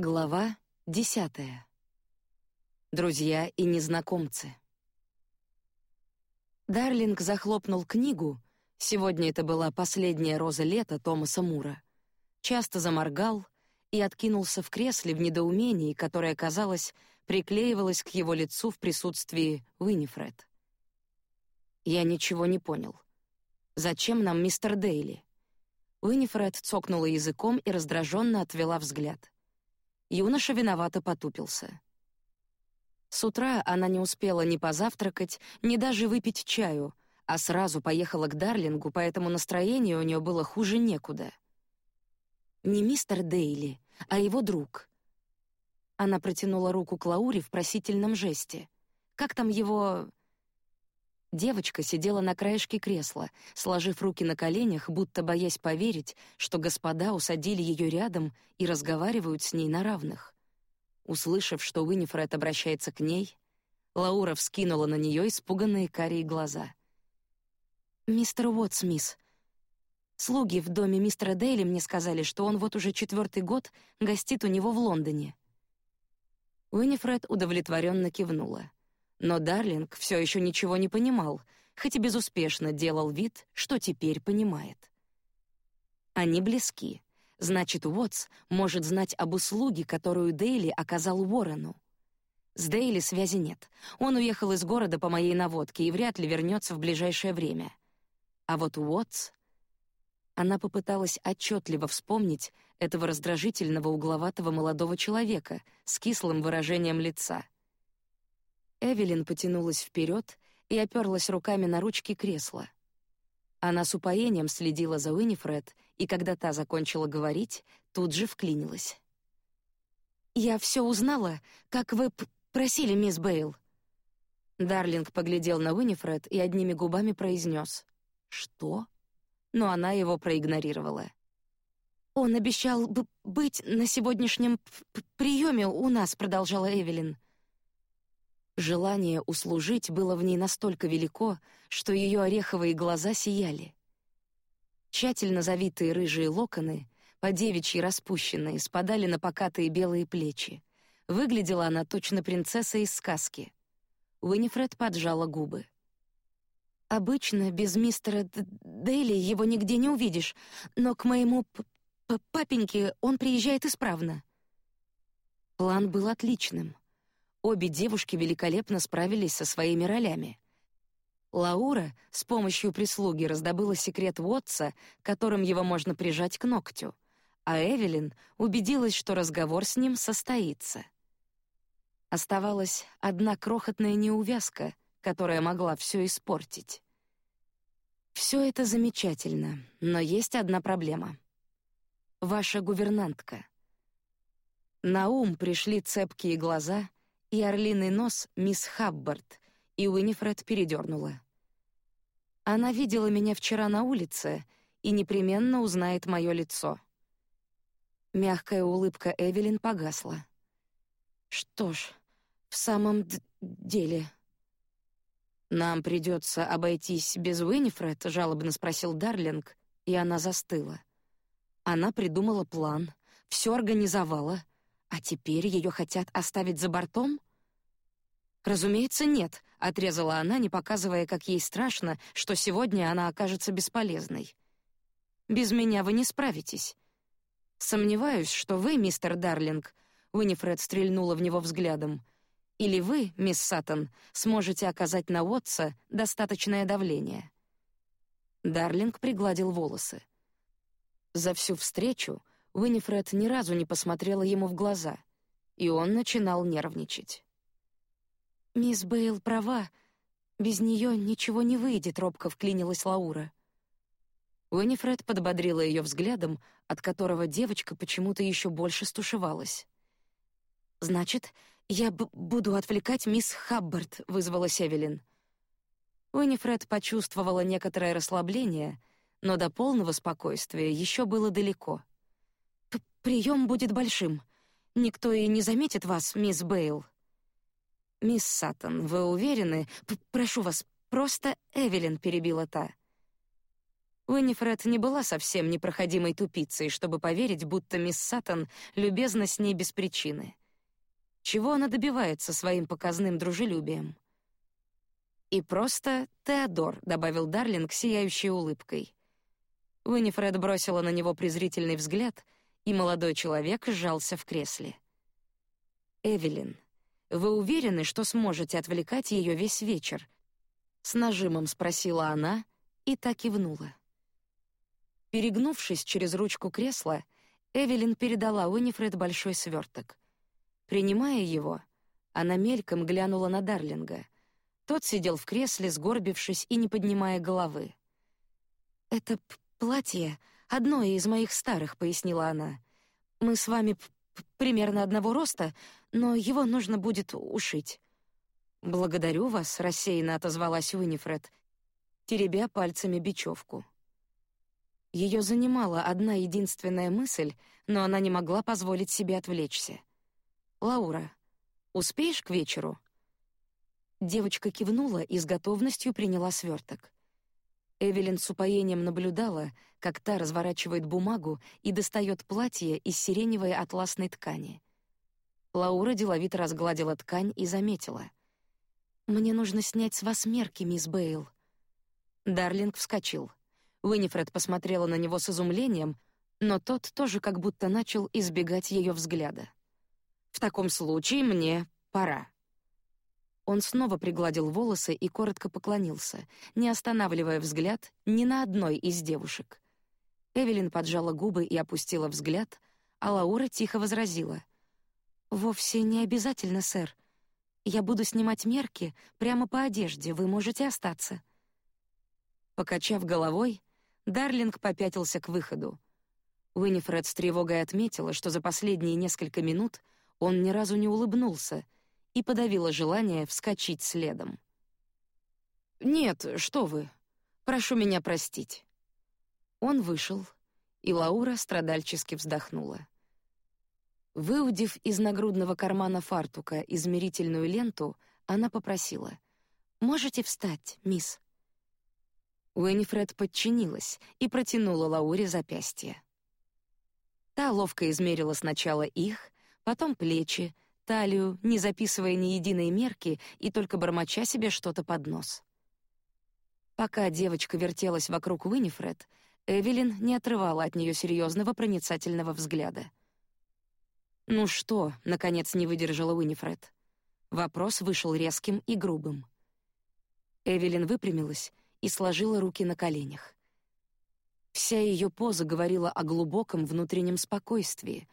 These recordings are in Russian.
Глава десятая. Друзья и незнакомцы. Дарлинг захлопнул книгу. Сегодня это была последняя роза лета Томаса Мура. Часто заморгал и откинулся в кресле в недоумении, которое, казалось, приклеивалось к его лицу в присутствии Уинифред. Я ничего не понял. Зачем нам мистер Дейли? Уинифред цокнула языком и раздраженно отвела взгляд. Юноша виновато потупился. С утра она не успела ни позавтракать, ни даже выпить чаю, а сразу поехала к Дарлингу, поэтому настроение у нее было хуже некуда. Не мистер Дейли, а его друг. Она протянула руку к Лауре в просительном жесте. Как там его Девочка сидела на краешке кресла, сложив руки на коленях, будто боясь поверить, что господа усадили ее рядом и разговаривают с ней на равных. Услышав, что Уинифред обращается к ней, Лаура вскинула на нее испуганные карие глаза. «Мистер Уотс, мисс. Слуги в доме мистера Дейли мне сказали, что он вот уже четвертый год гостит у него в Лондоне». Уинифред удовлетворенно кивнула. Но Дарлинг все еще ничего не понимал, хоть и безуспешно делал вид, что теперь понимает. Они близки. Значит, Уотс может знать об услуге, которую Дейли оказал Уоррену. С Дейли связи нет. Он уехал из города по моей наводке и вряд ли вернется в ближайшее время. А вот Уотс... Она попыталась отчетливо вспомнить этого раздражительного угловатого молодого человека с кислым выражением лица — Эвелин потянулась вперед и оперлась руками на ручки кресла. Она с упоением следила за Уинифред, и когда та закончила говорить, тут же вклинилась. «Я все узнала, как вы просили, мисс Бейл». Дарлинг поглядел на Уинифред и одними губами произнес «Что?», но она его проигнорировала. «Он обещал быть на сегодняшнем приеме у нас», — продолжала Эвелин. Желание услужить было в ней настолько велико, что ее ореховые глаза сияли. Тщательно завитые рыжие локоны, по девичьи распущенные, спадали на покатые белые плечи. Выглядела она точно принцесса из сказки. Уинифред поджала губы. Обычно без мистера Д Дейли его нигде не увидишь, но к моему папеньке он приезжает исправно. План был отличным. Обе девушки великолепно справились со своими ролями. Лаура с помощью прислуги раздобыла секрет Уотса, которым его можно прижать к ногтю, а Эвелин убедилась, что разговор с ним состоится. Оставалась одна крохотная неувязка, которая могла все испортить. Все это замечательно, но есть одна проблема. Ваша гувернантка. На ум пришли цепкие глаза и орлиный нос мисс Хаббард, и Уинифред передернула. Она видела меня вчера на улице и непременно узнает мое лицо. Мягкая улыбка Эвелин погасла. Что ж, в самом деле... «Нам придется обойтись без Уинифред?» — жалобно спросил Дарлинг, и она застыла. Она придумала план, все организовала, а теперь ее хотят оставить за бортом? Разумеется, нет, отрезала она, не показывая, как ей страшно, что сегодня она окажется бесполезной. Без меня вы не справитесь. Сомневаюсь, что вы, мистер Дарлинг, Уинифред стрельнула в него взглядом. Или вы, мисс Саттон, сможете оказать на Уотса достаточное давление. Дарлинг пригладил волосы. За всю встречу Уинифред ни разу не посмотрела ему в глаза, и он начинал нервничать. Мисс Бейл права. Без нее ничего не выйдет, робко вклинилась Лаура. Уинифред подбодрила ее взглядом, от которого девочка почему-то еще больше стушевалась. Значит, я буду отвлекать мисс Хаббард, вызвала Севелин. Уинифред почувствовала некоторое расслабление, но до полного спокойствия еще было далеко. Прием будет большим. Никто и не заметит вас, мисс Бейл. Мисс Саттон, вы уверены? П Прошу вас, просто Эвелин перебила та. Уиннифред не была совсем непроходимой тупицей, чтобы поверить, будто мисс Саттон любезна с ней без причины. Чего она добивается своим показным дружелюбием? И просто Теодор, добавил Дарлинг сияющей улыбкой. Уиннифред бросила на него презрительный взгляд, и молодой человек сжался в кресле. Эвелин, вы уверены, что сможете отвлекать ее весь вечер? С нажимом спросила она и так кивнула. Перегнувшись через ручку кресла, Эвелин передала Уинифред большой сверток. Принимая его, она мельком глянула на Дарлинга. Тот сидел в кресле, сгорбившись и не поднимая головы. Это платье одно из моих старых, пояснила она. Мы с вами примерно одного роста, но его нужно будет ушить. Благодарю вас, рассеянно отозвалась Уинифред, теребя пальцами бечевку. Ее занимала одна единственная мысль, но она не могла позволить себе отвлечься. Лаура, успеешь к вечеру? Девочка кивнула и с готовностью приняла сверток. Эвелин с упоением наблюдала, как та разворачивает бумагу и достает платье из сиреневой атласной ткани. Лаура деловито разгладила ткань и заметила: "Мне нужно снять с вас мерки, мисс Бейл". Дарлинг вскочил. Уинифред посмотрела на него с изумлением, но тот тоже как будто начал избегать ее взгляда. В таком случае мне пора. Он снова пригладил волосы и коротко поклонился, не останавливая взгляд ни на одной из девушек. Эвелин поджала губы и опустила взгляд, а Лаура тихо возразила: "Вовсе не обязательно, сэр. Я буду снимать мерки прямо по одежде. Вы можете остаться". Покачав головой, Дарлинг попятился к выходу. Уинифред с тревогой отметила, что за последние несколько минут он ни разу не улыбнулся, и подавила желание вскочить следом. Нет, что вы? Прошу меня простить. Он вышел, и Лаура страдальчески вздохнула. Выудив из нагрудного кармана фартука измерительную ленту, она попросила: "Можете встать, мисс?" Уинифред подчинилась и протянула Лауре запястье. Та ловко измерила сначала их, потом плечи, талию, не записывая ни единой мерки и только бормоча себе что-то под нос. Пока девочка вертелась вокруг Уинифред, Эвелин не отрывала от нее серьезного проницательного взгляда. Ну что, наконец не выдержала Уинифред. Вопрос вышел резким и грубым. Эвелин выпрямилась и сложила руки на коленях. Вся ее поза говорила о глубоком внутреннем спокойствии,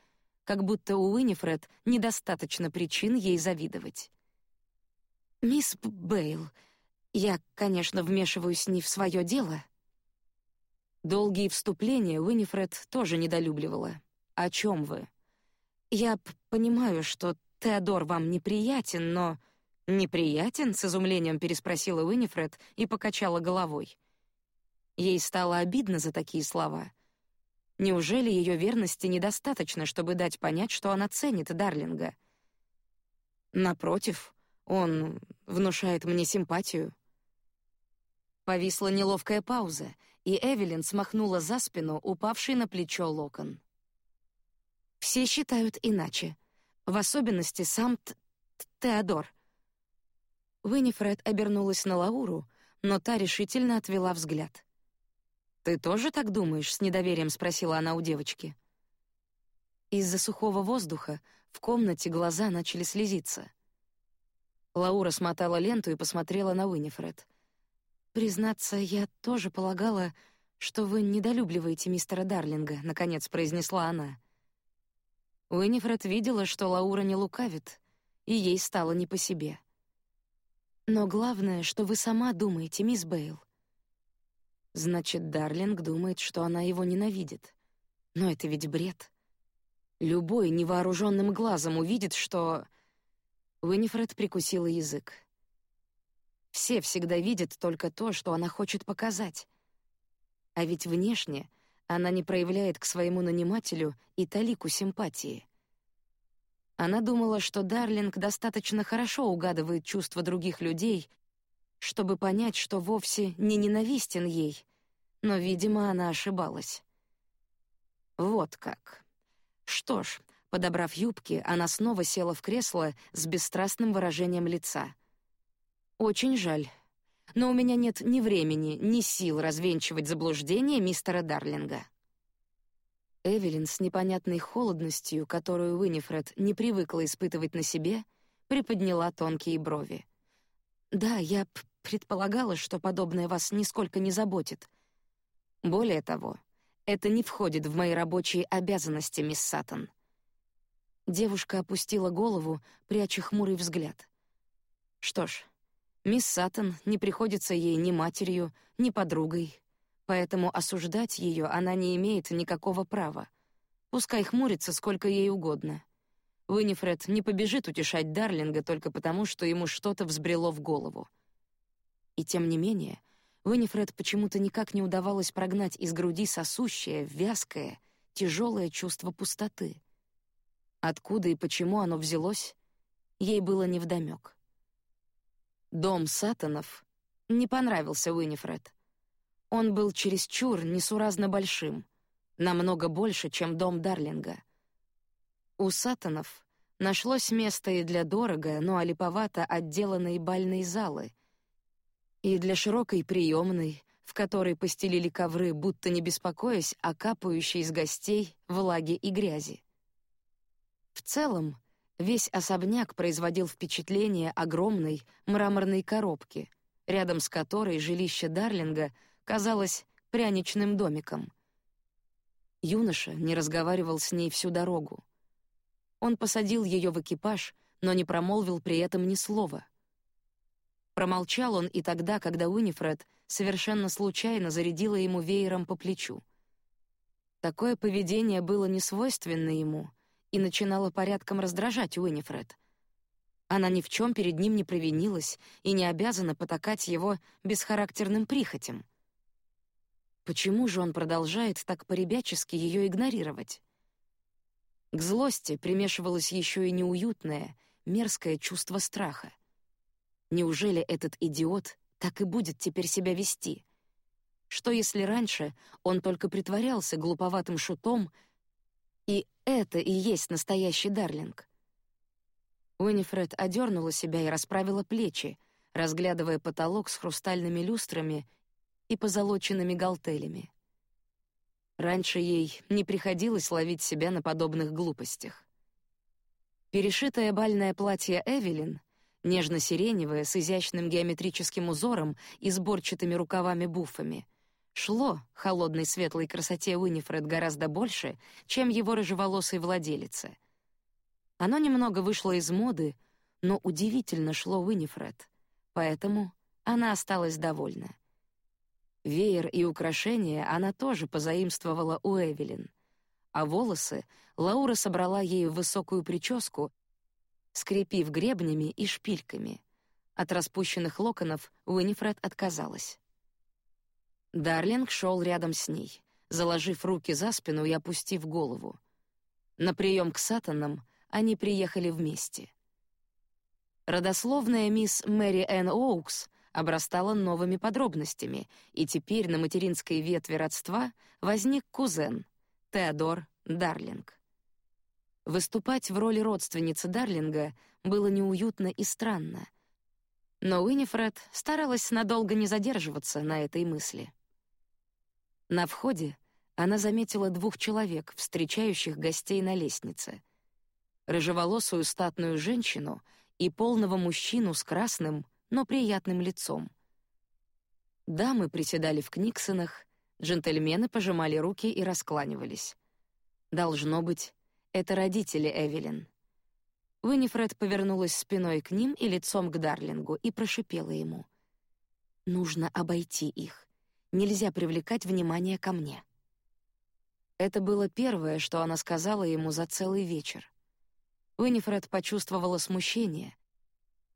как будто у Уинифред недостаточно причин ей завидовать. Мисс Бейл, я, конечно, вмешиваюсь не в свое дело. Долгие вступления Уинифред тоже недолюбливала. О чем вы? Я понимаю, что Теодор вам неприятен, но Неприятен? с изумлением переспросила Уинифред и покачала головой. Ей стало обидно за такие слова. Неужели ее верности недостаточно, чтобы дать понять, что она ценит Дарлинга? Напротив, он внушает мне симпатию. Повисла неловкая пауза, и Эвелин смахнула за спину упавший на плечо локон. Все считают иначе, в особенности сам Т Теодор. Винифред обернулась на Лауру, но та решительно отвела взгляд. Ты тоже так думаешь? с недоверием спросила она у девочки. Из-за сухого воздуха в комнате глаза начали слезиться. Лаура смотала ленту и посмотрела на Уинифред. Признаться, я тоже полагала, что вы недолюбливаете мистера Дарлинга, наконец произнесла она. Уинифред видела, что Лаура не лукавит, и ей стало не по себе. Но главное, что вы сама думаете, мисс Бейл. Значит, Дарлинг думает, что она его ненавидит. Но это ведь бред. Любой невооруженным глазом увидит, что Уинифред прикусила язык. Все всегда видят только то, что она хочет показать. А ведь внешне она не проявляет к своему нанимателю и талику симпатии. Она думала, что Дарлинг достаточно хорошо угадывает чувства других людей, чтобы понять, что вовсе не ненавистен ей, но, видимо, она ошибалась. Вот как. Что ж, подобрав юбки, она снова села в кресло с бесстрастным выражением лица. Очень жаль, но у меня нет ни времени, ни сил развенчивать заблуждения мистера Дарлинга. Эвелин с непонятной холодностью, которую Уинифред не привыкла испытывать на себе, приподняла тонкие брови. Да, я предполагала, что подобное вас нисколько не заботит. Более того, это не входит в мои рабочие обязанности, мисс Саттон. Девушка опустила голову, пряча хмурый взгляд. Что ж, мисс Саттон не приходится ей ни матерью, ни подругой, поэтому осуждать ее она не имеет никакого права. Пускай хмурится сколько ей угодно. Уинифред не побежит утешать Дарлинга только потому, что ему что-то взбрело в голову. И тем не менее, Уинифред почему-то никак не удавалось прогнать из груди сосущее, вязкое, тяжелое чувство пустоты. Откуда и почему оно взялось, ей было невдомёк. Дом Сатанов не понравился Уинифред. Он был чересчур несуразно большим, намного больше, чем дом Дарлинга. У Сатанов нашлось место и для дорого, но олиповато отделанной бальной залы, и для широкой приемной, в которой постелили ковры, будто не беспокоясь о капающей из гостей влаге и грязи. В целом, весь особняк производил впечатление огромной мраморной коробки, рядом с которой жилище Дарлинга казалось пряничным домиком. Юноша не разговаривал с ней всю дорогу. Он посадил ее в экипаж, но не промолвил при этом ни слова. Промолчал он и тогда, когда Уинифред совершенно случайно зарядила ему веером по плечу. Такое поведение было несвойственно ему и начинало порядком раздражать Уинифред. Она ни в чем перед ним не провинилась и не обязана потакать его бесхарактерным прихотям. Почему же он продолжает так поребячески ее игнорировать? К злости примешивалось еще и неуютное, мерзкое чувство страха. Неужели этот идиот так и будет теперь себя вести? Что если раньше он только притворялся глуповатым шутом, и это и есть настоящий Дарлинг? Уинифред одернула себя и расправила плечи, разглядывая потолок с хрустальными люстрами и позолоченными галтелями. Раньше ей не приходилось ловить себя на подобных глупостях. Перешитое бальное платье Эвелин, нежно-сиреневое с изящным геометрическим узором и сборчатыми рукавами-буфами, шло холодной светлой красоте Уинифред гораздо больше, чем его рыжеволосой владелице. Оно немного вышло из моды, но удивительно шло Уинифред, поэтому она осталась довольна. Веер и украшения она тоже позаимствовала у Эвелин, а волосы Лаура собрала ей в высокую прическу, скрепив гребнями и шпильками. От распущенных локонов Уинифред отказалась. Дарлинг шел рядом с ней, заложив руки за спину и опустив голову. На прием к Сатанам они приехали вместе. Родословная мисс Мэри Энн Оукс обрастала новыми подробностями, и теперь на материнской ветви родства возник кузен Теодор Дарлинг. Выступать в роли родственницы Дарлинга было неуютно и странно, но Уинифред старалась надолго не задерживаться на этой мысли. На входе она заметила двух человек, встречающих гостей на лестнице: рыжеволосую статную женщину и полного мужчину с красным но приятным лицом. Дамы приседали в книксонах, джентльмены пожимали руки и раскланивались. Должно быть, это родители Эвелин. Уинифред повернулась спиной к ним и лицом к Дарлингу и прошипела ему: "Нужно обойти их. Нельзя привлекать внимание ко мне". Это было первое, что она сказала ему за целый вечер. Уинифред почувствовала смущение,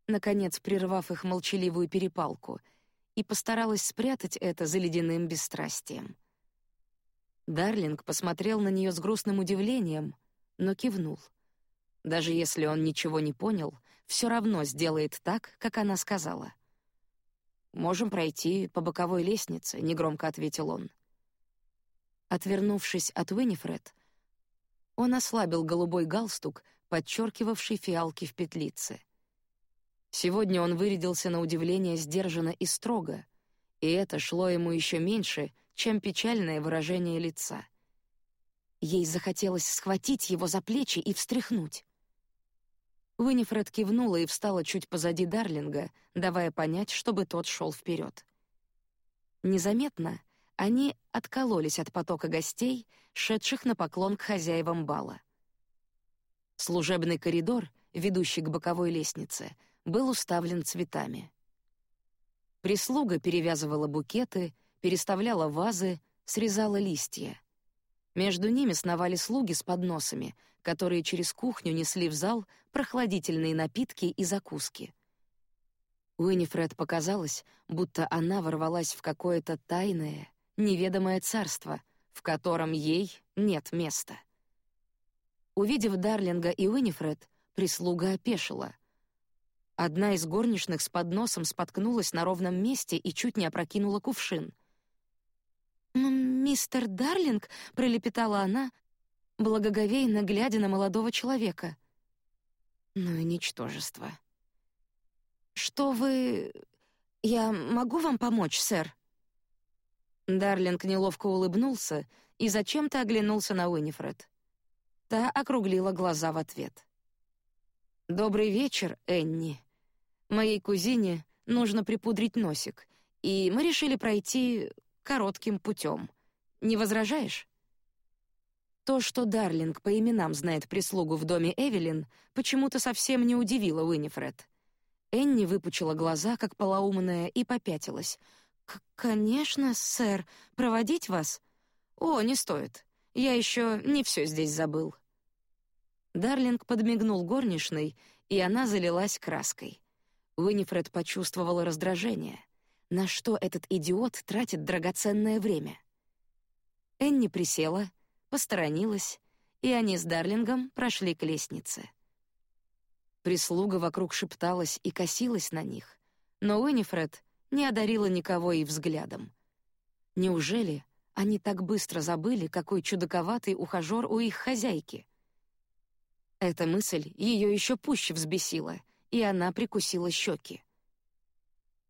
наконец прервав их молчаливую перепалку, и постаралась спрятать это за ледяным бесстрастием. Дарлинг посмотрел на нее с грустным удивлением, но кивнул. Даже если он ничего не понял, все равно сделает так, как она сказала. Можем пройти по боковой лестнице, негромко ответил он. Отвернувшись от Уинифред, он ослабил голубой галстук, подчеркивавший фиалки в петлице. Сегодня он вырядился на удивление сдержанно и строго, и это шло ему еще меньше, чем печальное выражение лица. Ей захотелось схватить его за плечи и встряхнуть. Уинифред кивнула и встала чуть позади Дарлинга, давая понять, чтобы тот шел вперед. Незаметно они откололись от потока гостей, шедших на поклон к хозяевам бала. Служебный коридор, ведущий к боковой лестнице, был уставлен цветами. Прислуга перевязывала букеты, переставляла вазы, срезала листья. Между ними сновали слуги с подносами, которые через кухню несли в зал прохладительные напитки и закуски. Уинифред показалось, будто она ворвалась в какое-то тайное, неведомое царство, в котором ей нет места. Увидев Дарлинга и Уинифред, прислуга опешила. Одна из горничных с подносом споткнулась на ровном месте и чуть не опрокинула кувшин. «Мистер Дарлинг», — пролепетала она, благоговейно глядя на молодого человека. «Ну и ничтожество». «Что вы... Я могу вам помочь, сэр?» Дарлинг неловко улыбнулся и зачем-то оглянулся на Уинифред. Та округлила глаза в ответ. «Добрый вечер, Энни. Моей кузине нужно припудрить носик, и мы решили пройти коротким путем. Не возражаешь?» То, что Дарлинг по именам знает прислугу в доме Эвелин, почему-то совсем не удивило Уинифред. Энни выпучила глаза, как полоумная, и попятилась — «Конечно, сэр. Проводить вас?» «О, не стоит. Я еще не все здесь забыл». Дарлинг подмигнул горничной, и она залилась краской. Уинифред почувствовала раздражение. На что этот идиот тратит драгоценное время? Энни присела, посторонилась, и они с Дарлингом прошли к лестнице. Прислуга вокруг шепталась и косилась на них, но Уинифред не одарила никого и взглядом. Неужели они так быстро забыли, какой чудаковатый ухажер у их хозяйки? Эта мысль ее еще пуще взбесила, и она прикусила щеки.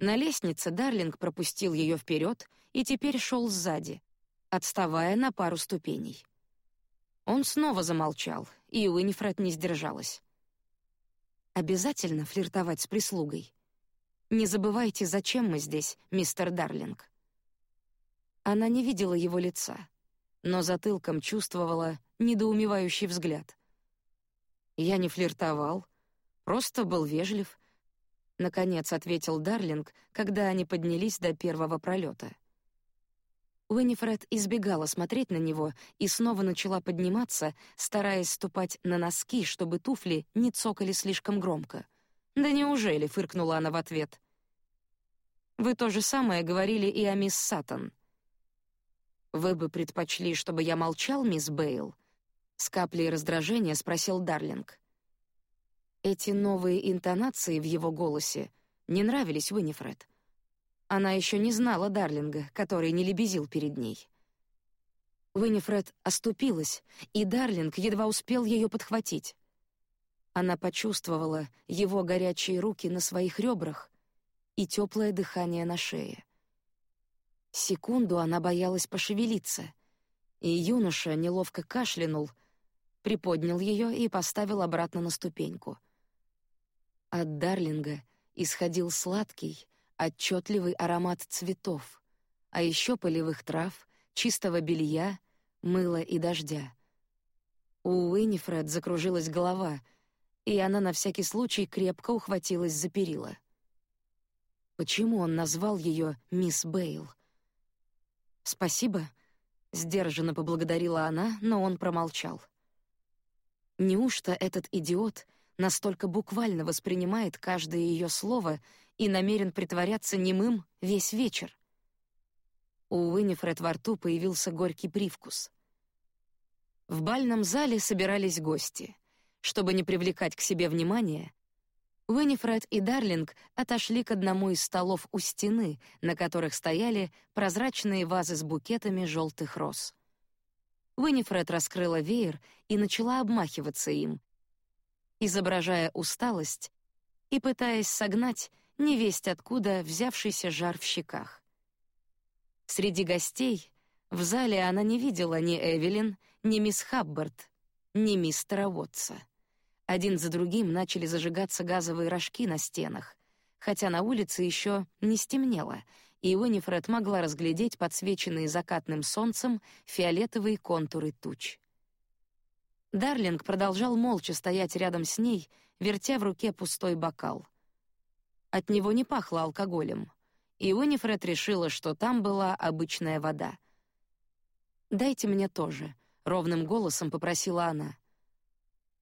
На лестнице Дарлинг пропустил ее вперед и теперь шел сзади, отставая на пару ступеней. Он снова замолчал, и Уинифред не сдержалась. Обязательно флиртовать с прислугой. Не забывайте, зачем мы здесь, мистер Дарлинг. Она не видела его лица, но затылком чувствовала недоумевающий взгляд. Я не флиртовал, просто был вежлив. Наконец ответил Дарлинг, когда они поднялись до первого пролета. Уинифред избегала смотреть на него и снова начала подниматься, стараясь ступать на носки, чтобы туфли не цокали слишком громко — «Да неужели?» — фыркнула она в ответ. «Вы то же самое говорили и о мисс Саттон». «Вы бы предпочли, чтобы я молчал, мисс Бейл?» С каплей раздражения спросил Дарлинг. Эти новые интонации в его голосе не нравились Уинифред. Она еще не знала Дарлинга, который не лебезил перед ней. Уинифред оступилась, и Дарлинг едва успел ее подхватить. Она почувствовала его горячие руки на своих ребрах и теплое дыхание на шее. Секунду она боялась пошевелиться, и юноша неловко кашлянул, приподнял ее и поставил обратно на ступеньку. От Дарлинга исходил сладкий, отчетливый аромат цветов, а еще полевых трав, чистого белья, мыла и дождя. У Уинифред закружилась голова — и она на всякий случай крепко ухватилась за перила. Почему он назвал ее мисс Бейл? Спасибо, сдержанно поблагодарила она, но он промолчал. Неужто этот идиот настолько буквально воспринимает каждое ее слово и намерен притворяться немым весь вечер? У Уинифред во рту появился горький привкус. В бальном зале собирались гости. Чтобы не привлекать к себе внимания, Уинифред и Дарлинг отошли к одному из столов у стены, на которых стояли прозрачные вазы с букетами желтых роз. Уинифред раскрыла веер и начала обмахиваться им, изображая усталость и пытаясь согнать невесть откуда взявшийся жар в щеках. Среди гостей в зале она не видела ни Эвелин, ни мисс Хаббард, ни мистера Уотса. Один за другим начали зажигаться газовые рожки на стенах, хотя на улице еще не стемнело, и Уинифред могла разглядеть подсвеченные закатным солнцем фиолетовые контуры туч. Дарлинг продолжал молча стоять рядом с ней, вертя в руке пустой бокал. От него не пахло алкоголем, и Уинифред решила, что там была обычная вода. «Дайте мне тоже», — ровным голосом попросила она.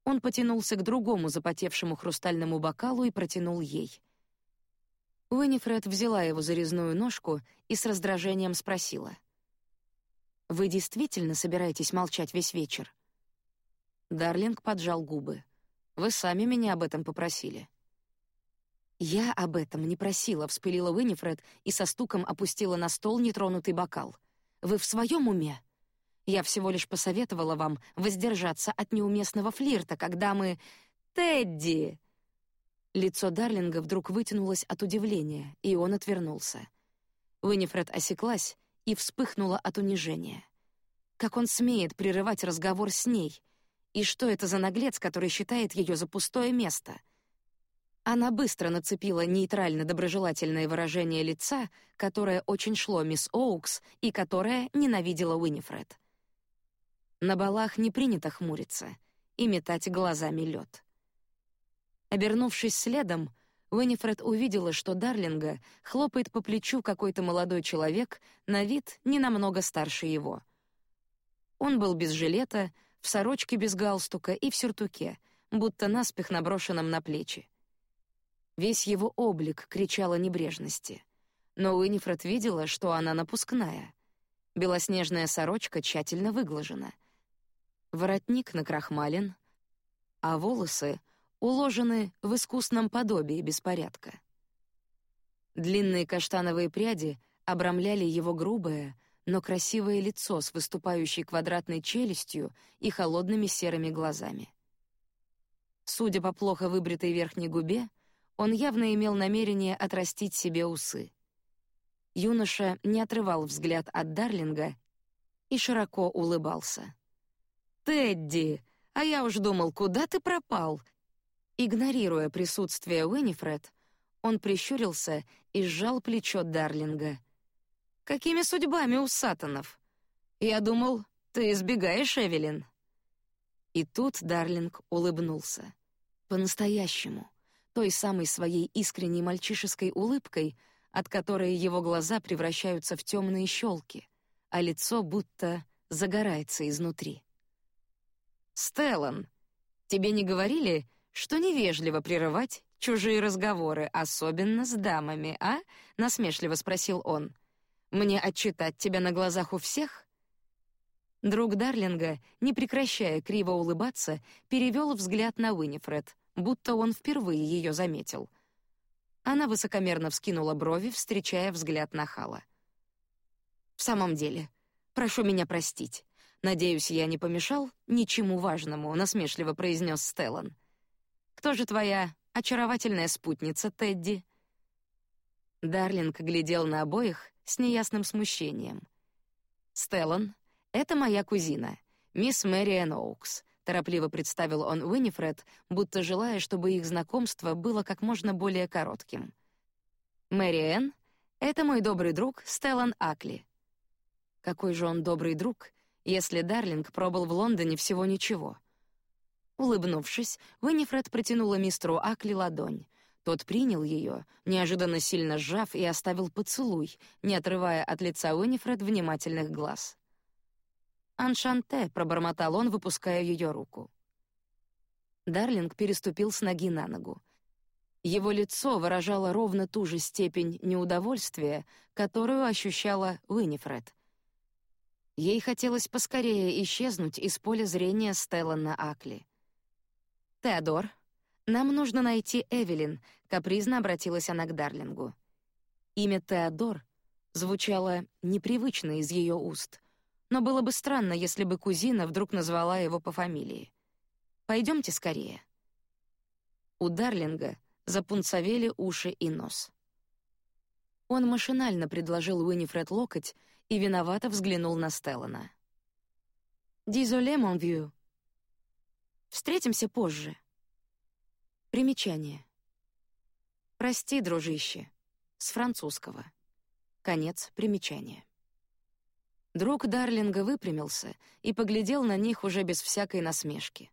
Он потянулся к другому запотевшему хрустальному бокалу и протянул ей. Уинифред взяла его зарезную ножку и с раздражением спросила: "Вы действительно собираетесь молчать весь вечер?" Дарлинг поджал губы. "Вы сами меня об этом попросили." Я об этом не просила, вспылила Уинифред и со стуком опустила на стол нетронутый бокал. Вы в своем уме? Я всего лишь посоветовала вам воздержаться от неуместного флирта, когда мы Тедди Лицо Дарлинга вдруг вытянулось от удивления, и он отвернулся. Уинифред осеклась и вспыхнула от унижения. Как он смеет прерывать разговор с ней? И что это за наглец, который считает ее за пустое место? Она быстро нацепила нейтрально-доброжелательное выражение лица, которое очень шло мисс Оукс и которое ненавидела Уинифред. На балах не принято хмуриться и метать глазами лед. Обернувшись следом, Уинифред увидела, что Дарлинга хлопает по плечу какой-то молодой человек, на вид не намного старше его. Он был без жилета, в сорочке без галстука и в сюртуке, будто наспех наброшенном на плечи. Весь его облик кричал о небрежности. Но Уинифред видела, что она напускная. Белоснежная сорочка тщательно выглажена. Воротник накрахмален, а волосы уложены в искусном подобии беспорядка. Длинные каштановые пряди обрамляли его грубое, но красивое лицо с выступающей квадратной челюстью и холодными серыми глазами. Судя по плохо выбритой верхней губе, он явно имел намерение отрастить себе усы. Юноша не отрывал взгляд от Дарлинга и широко улыбался. «Тедди, а я уж думал, куда ты пропал?» Игнорируя присутствие Уинифред, он прищурился и сжал плечо Дарлинга. Какими судьбами у Сатанов? Я думал, ты избегаешь Эвелин. И тут Дарлинг улыбнулся, по-настоящему, той самой своей искренней мальчишеской улыбкой, от которой его глаза превращаются в темные щелки, а лицо будто загорается изнутри. Стеллан, тебе не говорили, что невежливо прерывать чужие разговоры, особенно с дамами, а? насмешливо спросил он. Мне отчитать тебя на глазах у всех? Друг Дарлинга, не прекращая криво улыбаться, перевел взгляд на Уинифред, будто он впервые ее заметил. Она высокомерно вскинула брови, встречая взгляд нахала. В самом деле, прошу меня простить. Надеюсь, я не помешал ничему важному, насмешливо произнес Стеллан. Кто же твоя очаровательная спутница, Тедди? Дарлинг глядел на обоих с неясным смущением. Стеллан, это моя кузина, мисс Мэриэн Оукс. Торопливо представил он Уинифред, будто желая, чтобы их знакомство было как можно более коротким. Мэриэн, это мой добрый друг Стеллан Акли. Какой же он добрый друг, если Дарлинг пробыл в Лондоне всего ничего. Улыбнувшись, Уинифред протянула мистеру Акли ладонь. Тот принял ее, неожиданно сильно сжав и оставил поцелуй, не отрывая от лица Уинифред внимательных глаз. «Аншанте», — пробормотал он, выпуская ее руку. Дарлинг переступил с ноги на ногу. Его лицо выражало ровно ту же степень неудовольствия, которую ощущала Уинифред. Ей хотелось поскорее исчезнуть из поля зрения Стеллана Акли. Теодор, нам нужно найти Эвелин, капризно обратилась она к Дарлингу. Имя Теодор звучало непривычно из ее уст, но было бы странно, если бы кузина вдруг назвала его по фамилии. Пойдемте скорее. У Дарлинга запунцовели уши и нос. Он машинально предложил Уинифред локоть и виновато взглянул на Стеллана. «Дизоле, mon vieux. Встретимся позже». Примечание. «Прости, дружище». С французского. Конец примечания. Друг Дарлинга выпрямился и поглядел на них уже без всякой насмешки.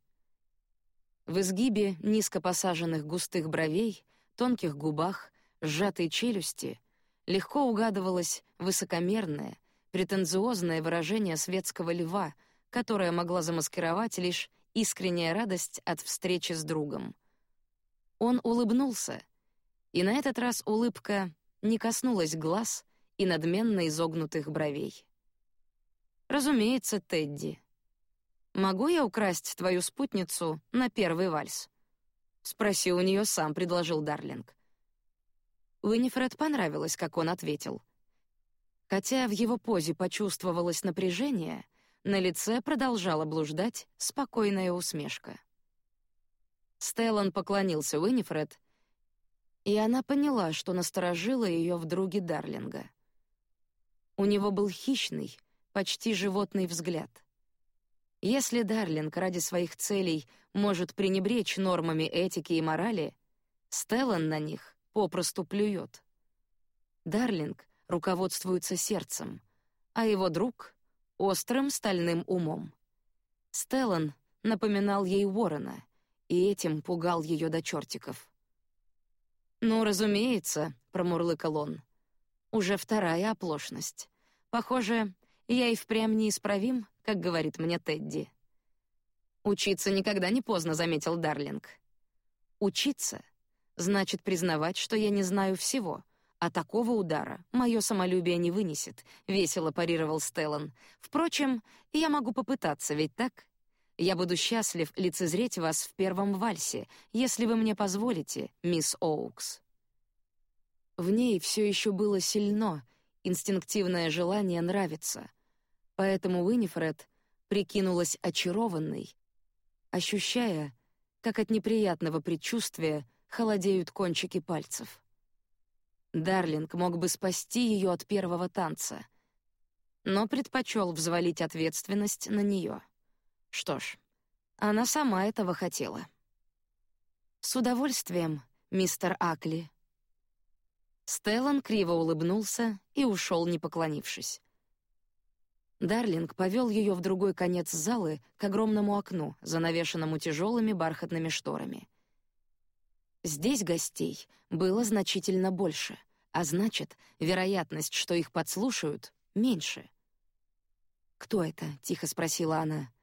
В изгибе низко посаженных густых бровей, тонких губах, сжатой челюсти легко угадывалось высокомерное, претенциозное выражение светского льва, которое могла замаскировать лишь искренняя радость от встречи с другом. Он улыбнулся, и на этот раз улыбка не коснулась глаз и надменно изогнутых бровей. Разумеется, Тедди. Могу я украсть твою спутницу на первый вальс? Спроси у нее сам, предложил Дарлинг. Уинифред понравилось, как он ответил. Хотя в его позе почувствовалось напряжение, на лице продолжала блуждать спокойная усмешка. Стеллан поклонился Уинифред, и она поняла, что насторожила ее в друге Дарлинга. У него был хищный, почти животный взгляд. Если Дарлинг ради своих целей может пренебречь нормами этики и морали, Стеллан на них попросту плюет. Дарлинг руководствуется сердцем, а его друг — острым стальным умом. Стеллан напоминал ей Уоррена, и этим пугал ее до чертиков. «Ну, разумеется», — промурлыкал он, — «уже вторая оплошность. Похоже, я и впрямь неисправим, как говорит мне Тедди. Учиться никогда не поздно, заметил Дарлинг. Учиться значит признавать, что я не знаю всего, а такого удара мое самолюбие не вынесет, весело парировал Стеллан. Впрочем, я могу попытаться, ведь так? Я буду счастлив лицезреть вас в первом вальсе, если вы мне позволите, мисс Оукс. В ней все еще было сильно инстинктивное желание нравиться, поэтому Уинифред прикинулась очарованной, ощущая, как от неприятного предчувствия холодеют кончики пальцев. Дарлинг мог бы спасти ее от первого танца, но предпочел взвалить ответственность на нее. Что ж, она сама этого хотела. С удовольствием, мистер Акли. Стеллан криво улыбнулся и ушел, не поклонившись. Дарлинг повел ее в другой конец залы к огромному окну, занавешенному тяжелыми бархатными шторами. Здесь гостей было значительно больше, а значит, вероятность, что их подслушают, меньше. Кто это? тихо спросила она.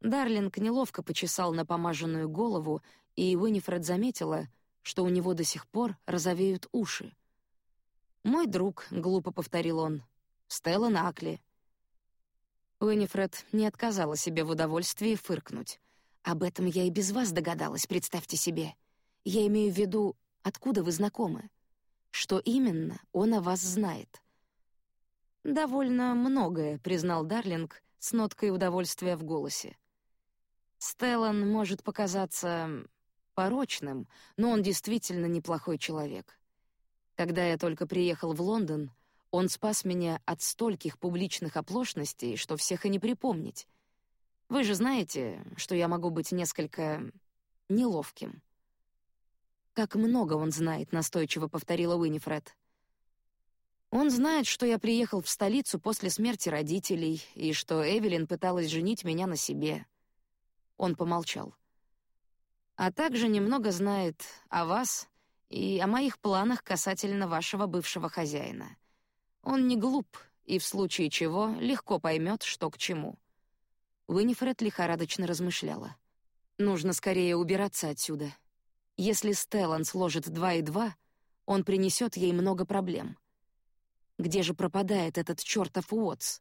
Дарлинг неловко почесал на помаженную голову, и Уинифред заметила, что у него до сих пор розовеют уши. Мой друг, глупо повторил он, Стелла Накли. Уинифред не отказала себе в удовольствии фыркнуть. Об этом я и без вас догадалась, представьте себе. Я имею в виду, откуда вы знакомы? Что именно он о вас знает? Довольно многое, признал Дарлинг с ноткой удовольствия в голосе. Стеллан может показаться порочным, но он действительно неплохой человек. Когда я только приехал в Лондон, он спас меня от стольких публичных оплошностей, что всех и не припомнить. Вы же знаете, что я могу быть несколько неловким. Как много он знает, настойчиво повторила Уинифред. Он знает, что я приехал в столицу после смерти родителей и что Эвелин пыталась женить меня на себе. Он помолчал. А также немного знает о вас и о моих планах касательно вашего бывшего хозяина. Он не глуп и в случае чего легко поймет, что к чему. Уинифред лихорадочно размышляла. Нужно скорее убираться отсюда. Если Стеллан сложит два и два, он принесет ей много проблем. Где же пропадает этот чертов Уотс?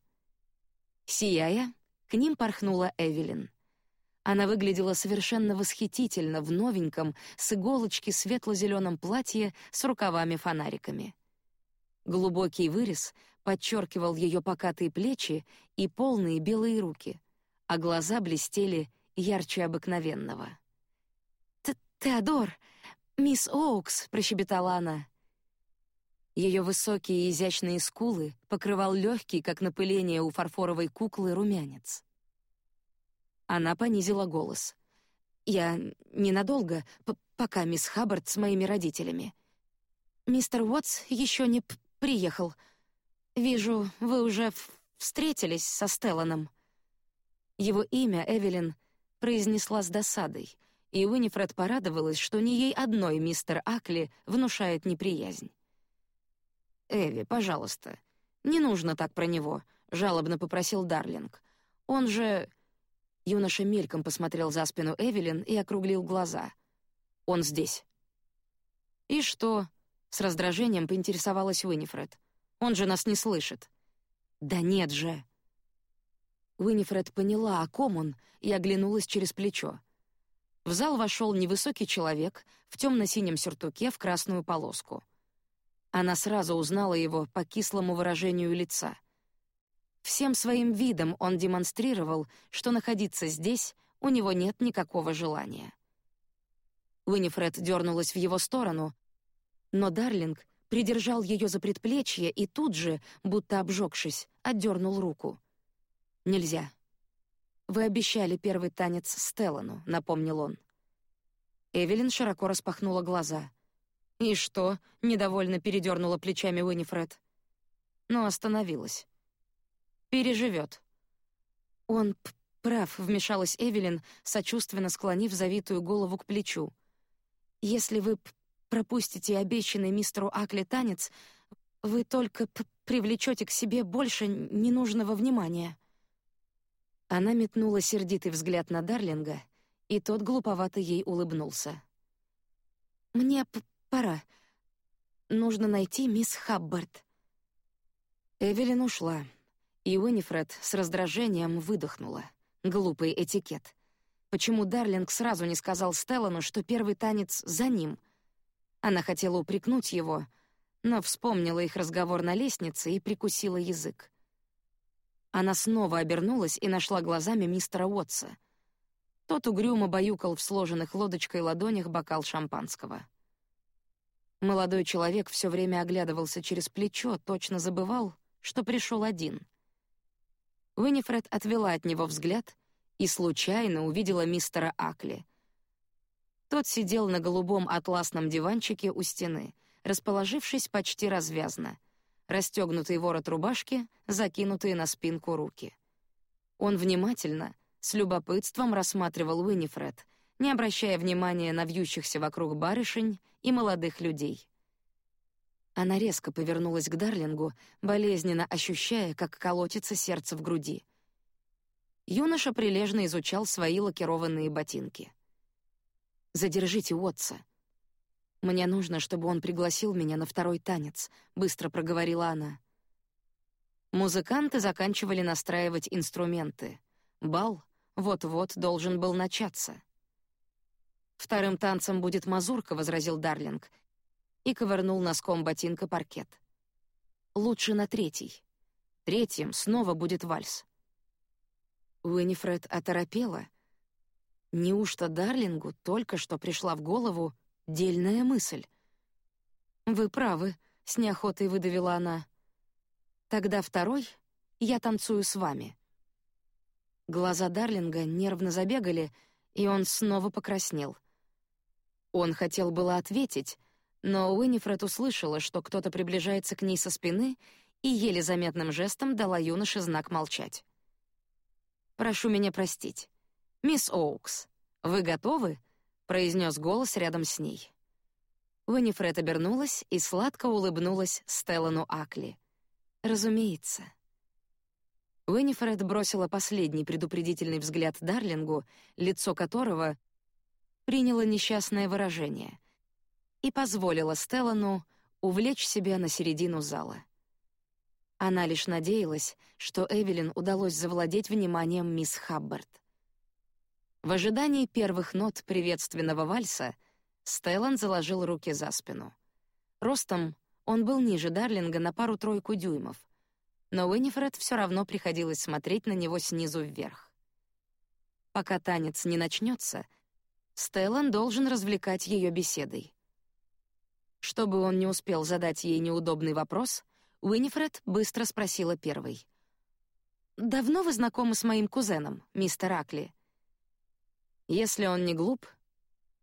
Сияя, к ним порхнула Эвелин. Она выглядела совершенно восхитительно в новеньком с иголочки светло-зеленом платье с рукавами-фонариками. Глубокий вырез подчеркивал ее покатые плечи и полные белые руки, а глаза блестели ярче обыкновенного. «Теодор, мисс Оукс», — прощебетала она. Ее высокие изящные скулы покрывал легкий, как напыление у фарфоровой куклы, румянец. Она понизила голос. «Я ненадолго, пока мисс Хаббард с моими родителями. Мистер Уотс еще не приехал. Вижу, вы уже встретились со Стелланом». Его имя Эвелин произнесла с досадой, и Уинифред порадовалась, что не ей одной мистер Акли внушает неприязнь. «Эви, пожалуйста, не нужно так про него», — жалобно попросил Дарлинг. «Он же...» Юноша мельком посмотрел за спину Эвелин и округлил глаза. «Он здесь». «И что?» — с раздражением поинтересовалась Уинифред. «Он же нас не слышит». «Да нет же!» Уинифред поняла, о ком он, и оглянулась через плечо. В зал вошел невысокий человек в темно-синем сюртуке в красную полоску — она сразу узнала его по кислому выражению лица. Всем своим видом он демонстрировал, что находиться здесь у него нет никакого желания. Уинифред дернулась в его сторону, но Дарлинг придержал ее за предплечье и тут же, будто обжегшись, отдернул руку. Нельзя. Вы обещали первый танец Стеллану, напомнил он. Эвелин широко распахнула глаза. «И что?» — недовольно передернула плечами Уинифред. Но остановилась. «Переживет». «Он прав», — вмешалась Эвелин, сочувственно склонив завитую голову к плечу. «Если вы пропустите обещанный мистеру Акли танец, вы только привлечете к себе больше ненужного внимания». Она метнула сердитый взгляд на Дарлинга, и тот глуповато ей улыбнулся. «Мне Пора. Нужно найти мисс Хаббард. Эвелин ушла, и Уинифред с раздражением выдохнула. Глупый этикет. Почему Дарлинг сразу не сказал Стеллану, что первый танец за ним? Она хотела упрекнуть его, но вспомнила их разговор на лестнице и прикусила язык. Она снова обернулась и нашла глазами мистера Уотса. Тот угрюмо баюкал в сложенных лодочкой ладонях бокал шампанского. Молодой человек все время оглядывался через плечо, точно забывал, что пришел один. Уинифред отвела от него взгляд и случайно увидела мистера Акли. Тот сидел на голубом атласном диванчике у стены, расположившись почти развязно, расстегнутый ворот рубашки, закинутые на спинку руки. Он внимательно, с любопытством рассматривал Уинифред, не обращая внимания на вьющихся вокруг барышень и молодых людей. Она резко повернулась к Дарлингу, болезненно ощущая, как колотится сердце в груди. Юноша прилежно изучал свои лакированные ботинки. «Задержите Уотса. Мне нужно, чтобы он пригласил меня на второй танец», — быстро проговорила она. Музыканты заканчивали настраивать инструменты. Бал вот-вот должен был начаться. Вторым танцем будет мазурка, возразил Дарлинг и ковырнул носком ботинка паркет. Лучше на третий. Третьим снова будет вальс. Уинифред оторопела. Неужто Дарлингу только что пришла в голову дельная мысль? Вы правы, с неохотой выдавила она. Тогда второй я танцую с вами. Глаза Дарлинга нервно забегали, и он снова покраснел. Он хотел было ответить, но Уинифред услышала, что кто-то приближается к ней со спины, и еле заметным жестом дала юноше знак молчать. «Прошу меня простить. Мисс Оукс, вы готовы?» — произнес голос рядом с ней. Уинифред обернулась и сладко улыбнулась Стеллану Акли. «Разумеется». Уинифред бросила последний предупредительный взгляд Дарлингу, лицо которого приняло несчастное выражение и позволила Стеллану увлечь себя на середину зала. Она лишь надеялась, что Эвелин удалось завладеть вниманием мисс Хаббард. В ожидании первых нот приветственного вальса Стеллан заложил руки за спину. Ростом он был ниже Дарлинга на пару-тройку дюймов, но Уинифред все равно приходилось смотреть на него снизу вверх. Пока танец не начнется, Стеллан должен развлекать ее беседой. Чтобы он не успел задать ей неудобный вопрос, Уинифред быстро спросила первой. «Давно вы знакомы с моим кузеном, мистер Акли?» Если он не глуп,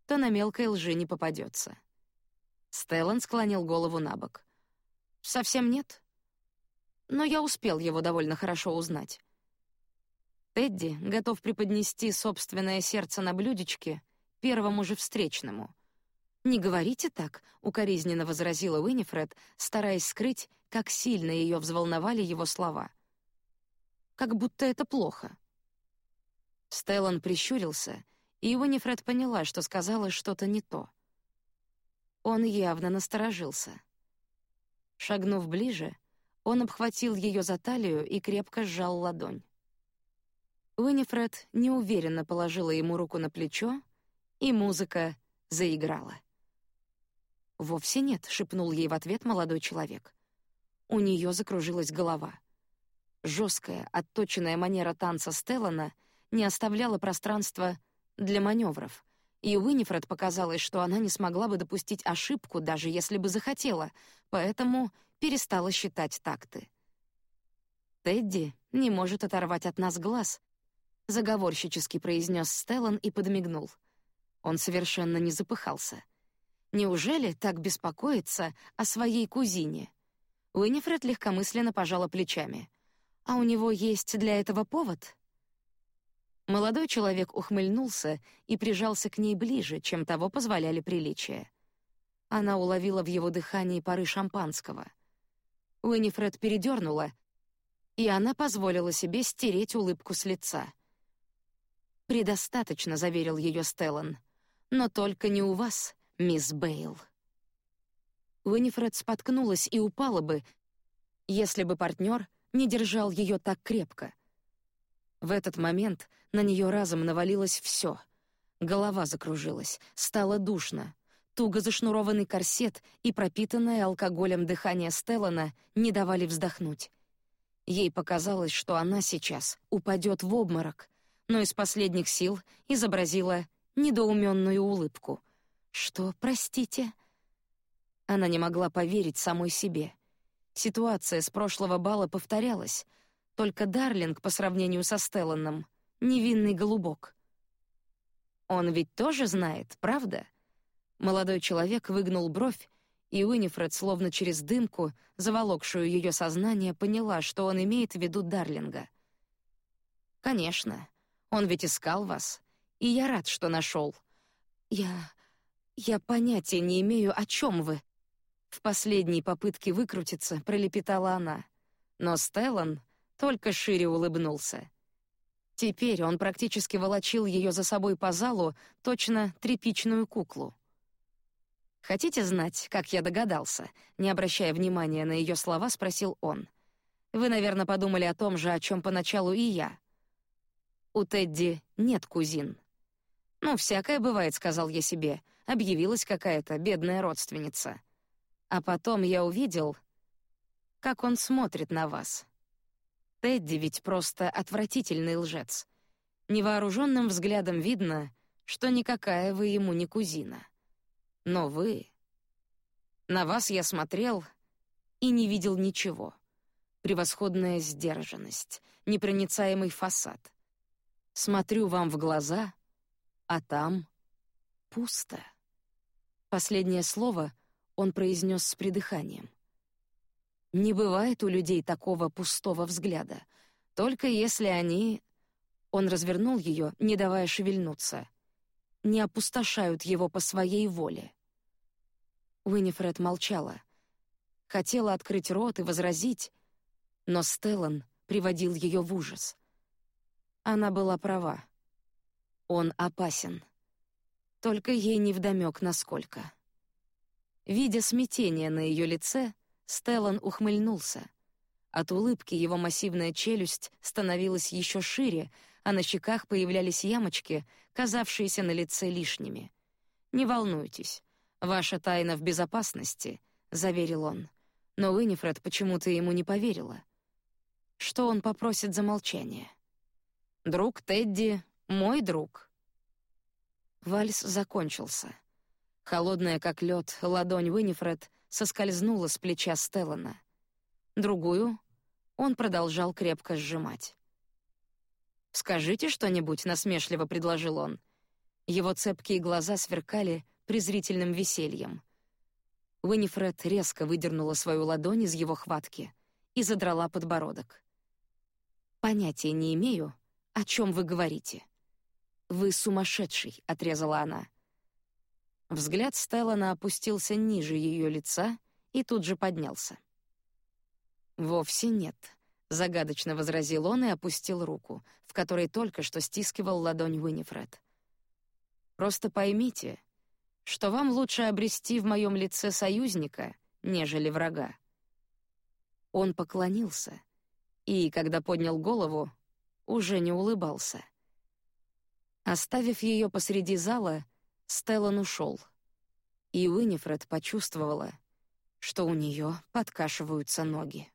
то на мелкой лжи не попадется. Стеллан склонил голову на бок. «Совсем нет. Но я успел его довольно хорошо узнать. Тедди готов преподнести собственное сердце на блюдечке первому же встречному. «Не говорите так», — укоризненно возразила Уинифред, стараясь скрыть, как сильно ее взволновали его слова. «Как будто это плохо». Стеллан прищурился, и Уинифред поняла, что сказала что-то не то. Он явно насторожился. Шагнув ближе, он обхватил ее за талию и крепко сжал ладонь. Уинифред неуверенно положила ему руку на плечо, и музыка заиграла. «Вовсе нет», — шепнул ей в ответ молодой человек. У нее закружилась голова. Жесткая, отточенная манера танца Стеллана не оставляла пространства для маневров, и Уинифред показалось, что она не смогла бы допустить ошибку, даже если бы захотела, поэтому перестала считать такты. «Тедди не может оторвать от нас глаз», — заговорщически произнес Стеллан и подмигнул. Он совершенно не запыхался. Неужели так беспокоится о своей кузине? Уинифред легкомысленно пожала плечами. А у него есть для этого повод? Молодой человек ухмыльнулся и прижался к ней ближе, чем того позволяли приличия. Она уловила в его дыхании пары шампанского. Уинифред передернула, и она позволила себе стереть улыбку с лица. «Предостаточно», — заверил ее Стеллан. «Но только не у вас, мисс Бейл». Уинифред споткнулась и упала бы, если бы партнер не держал ее так крепко. В этот момент на нее разом навалилось все. Голова закружилась, стало душно. Туго зашнурованный корсет и пропитанное алкоголем дыхание Стеллана не давали вздохнуть. Ей показалось, что она сейчас упадет в обморок, но из последних сил изобразила недоуменную улыбку. «Что, простите?» Она не могла поверить самой себе. Ситуация с прошлого бала повторялась, только Дарлинг по сравнению со Стелланом — невинный голубок. Он ведь тоже знает, правда? Молодой человек выгнул бровь, и Уинифред, словно через дымку, заволокшую ее сознание, поняла, что он имеет в виду Дарлинга. «Конечно. Он ведь искал вас, и я рад, что нашел. Я... я понятия не имею, о чем вы». В последней попытке выкрутиться пролепетала она, но Стеллан только шире улыбнулся. Теперь он практически волочил ее за собой по залу, точно тряпичную куклу. Хотите знать, как я догадался? Не обращая внимания на ее слова, спросил он. Вы, наверное, подумали о том же, о чем поначалу и я. У Тедди нет кузин. Ну, всякое бывает, сказал я себе. Объявилась какая-то бедная родственница. А потом я увидел, как он смотрит на вас. Тедди ведь просто отвратительный лжец. Невооруженным взглядом видно, что никакая вы ему не кузина. Но вы... На вас я смотрел и не видел ничего. Превосходная сдержанность, непроницаемый фасад. Смотрю вам в глаза, а там пусто. Последнее слово он произнес с придыханием. Не бывает у людей такого пустого взгляда, только если они Он развернул ее, не давая шевельнуться. Не опустошают его по своей воле. Уинифред молчала, хотела открыть рот и возразить, но Стеллан приводил ее в ужас. Она была права. Он опасен. Только ей не вдомек, насколько. Видя смятение на ее лице, Стеллан ухмыльнулся. От улыбки его массивная челюсть становилась еще шире, а на щеках появлялись ямочки, казавшиеся на лице лишними. «Не волнуйтесь, ваша тайна в безопасности», — заверил он. Но Уинифред почему-то ему не поверила. что он попросит за молчание. Друг Тедди — мой друг. Вальс закончился. Холодная, как лед, ладонь Уинифред соскользнула с плеча Стеллана. Другую он продолжал крепко сжимать. «Скажите что-нибудь», — насмешливо предложил он. Его цепкие глаза сверкали презрительным весельем. Уинифред резко выдернула свою ладонь из его хватки и задрала подбородок. «Понятия не имею, о чем вы говорите». «Вы сумасшедший», — отрезала она. Взгляд Стеллана опустился ниже ее лица и тут же поднялся. «Вовсе нет», — загадочно возразил он и опустил руку, в которой только что стискивал ладонь Уинифред. «Просто поймите, что вам лучше обрести в моем лице союзника, нежели врага». Он поклонился и, когда поднял голову, уже не улыбался. Оставив ее посреди зала, Стеллан ушел, и Уинифред почувствовала, что у нее подкашиваются ноги.